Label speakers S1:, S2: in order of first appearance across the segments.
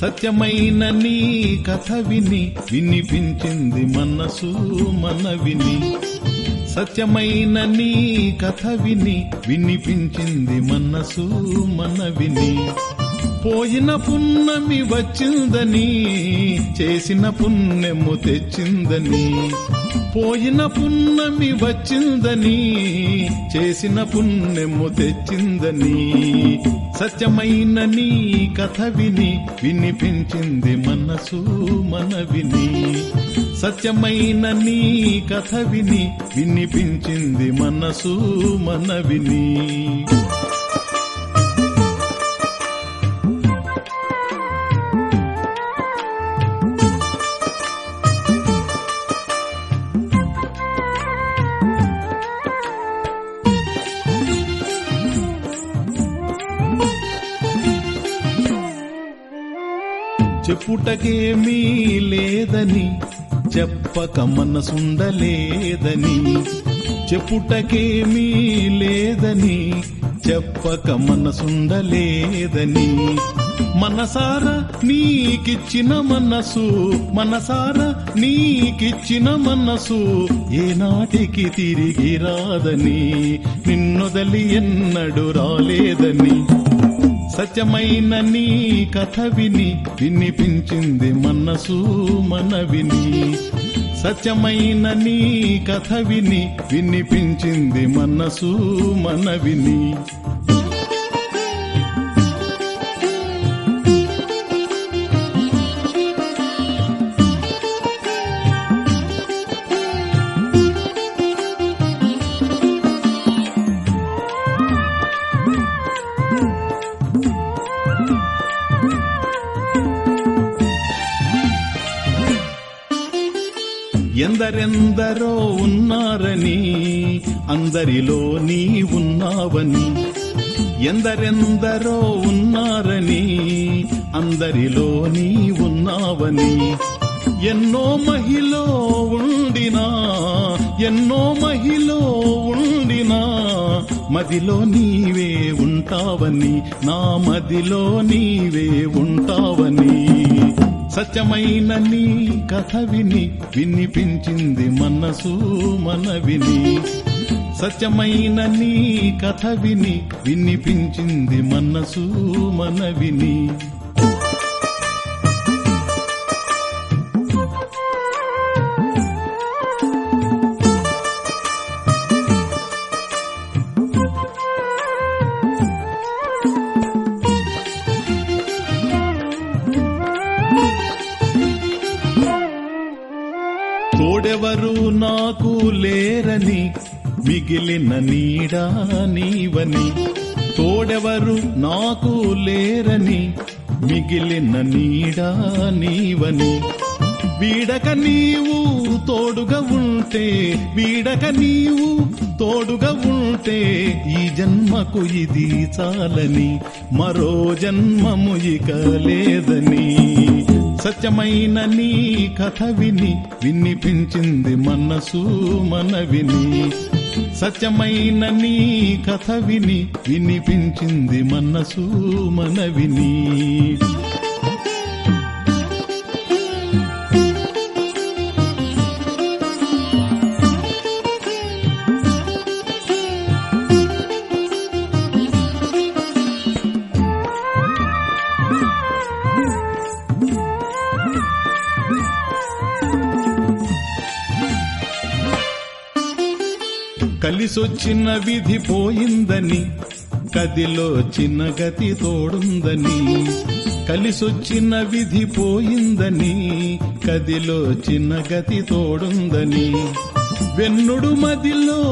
S1: సత్యమైన నీ కథ విని వినిపించింది మనసు మన విని సత్యమైన నీ కథ విని వినిపించింది మనసు మన విని పోయిన పున్నమి వచ్చిందని చేసిన పుణ్యము తెచ్చిందని. పోయిన పున్నమి వచ్చిందని చేసిన పుణ్యము తెచ్చిందని. సత్యమైన నీ కథ విని వినిపించింది మనసు మన విని సత్యమైన నీ కథ విని వినిపించింది మనసు మన విని పుటకేమీ లేదని చెప్పక మనసుండలేదని. చెప్పుటకేమీ లేదని చెప్పక మనసుండలేదని. మనసార నీకిచ్చిన మనసు మనసార నీకిచ్చిన మనసు ఏనాటికి తిరిగి రాదని. నిన్నొదలి ఎన్నడు రాలేదని. సత్యమైన నీ కథ విని వినిపించింది మనసు మనవిని. సత్యమైన నీ కథ విని వినిపించింది మనసు మనవిని. ఎందరెందరో ఉన్నారని అందరిలో నీ ఉన్నావని ఎందరెందరో ఉన్నారని అందరిలో నీ ఉన్నావని ఎన్నో మహిలో ఉండినా ఎన్నో మహిలో ఉండినా మదిలో నీవే ఉంటావని నా మదిలో నీవే ఉంటావని. సత్యమైన నీ కథ విని వినిపించింది మనసు మనవిని. సత్యమైన నీ కథ విని వినిపించింది మనసు మనవిని. ఎవరు నాకు లేరని మిగిలిన నీడా నీవని. తోడెవరు నాకు లేరని మిగిలిన నీడా నీవని. వీడక నీవు తోడుగా ఉంటే వీడక నీవు తోడుగా ఉంటే ఈ జన్మకు ఇది చాలని. మరో జన్మము ఇక లేదని. సత్యమైన నీ కథ విని వినిపించింది మనసు మనవిని. సత్యమైన నీ కథ విని వినిపించింది మనసు మనవిని. కలిసొచ్చిన విధి పోయిందని కదిలో చిన్న గతి తోడుందని. కలిసొచ్చిన విధి పోయిందని కదిలో చిన్న గతి తోడుందని. వెన్నుడు మదిలో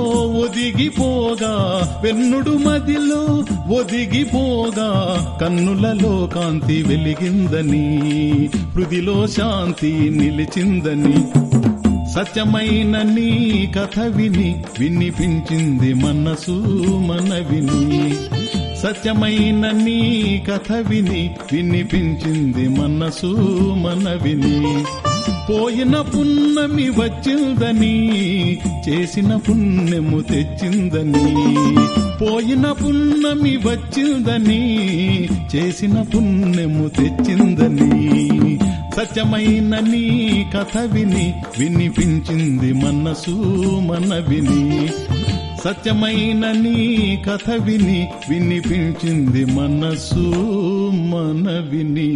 S1: ఒదిగిపోగా వెన్నుడు మదిలో ఒదిగిపోగా కన్నులలో కాంతి వెలిగిందని హృదిలో శాంతి నిలిచిందని. సత్యమైన నీ కథ విని వినిపించింది మనసు మనవిని. సత్యమైన నీ కథ విని వినిపించింది మనసు మనవిని. పోయిన పున్నమి వచ్చిందని చేసిన పుణ్యము తెచ్చిందని. పోయిన పున్నమి వచ్చిందని చేసిన పుణ్యము తెచ్చిందని. సత్యమైన నీ కథ విని వినిపించింది మనసు మన విని సత్యమైన నీ కథ విని వినిపించింది మనసు మన విని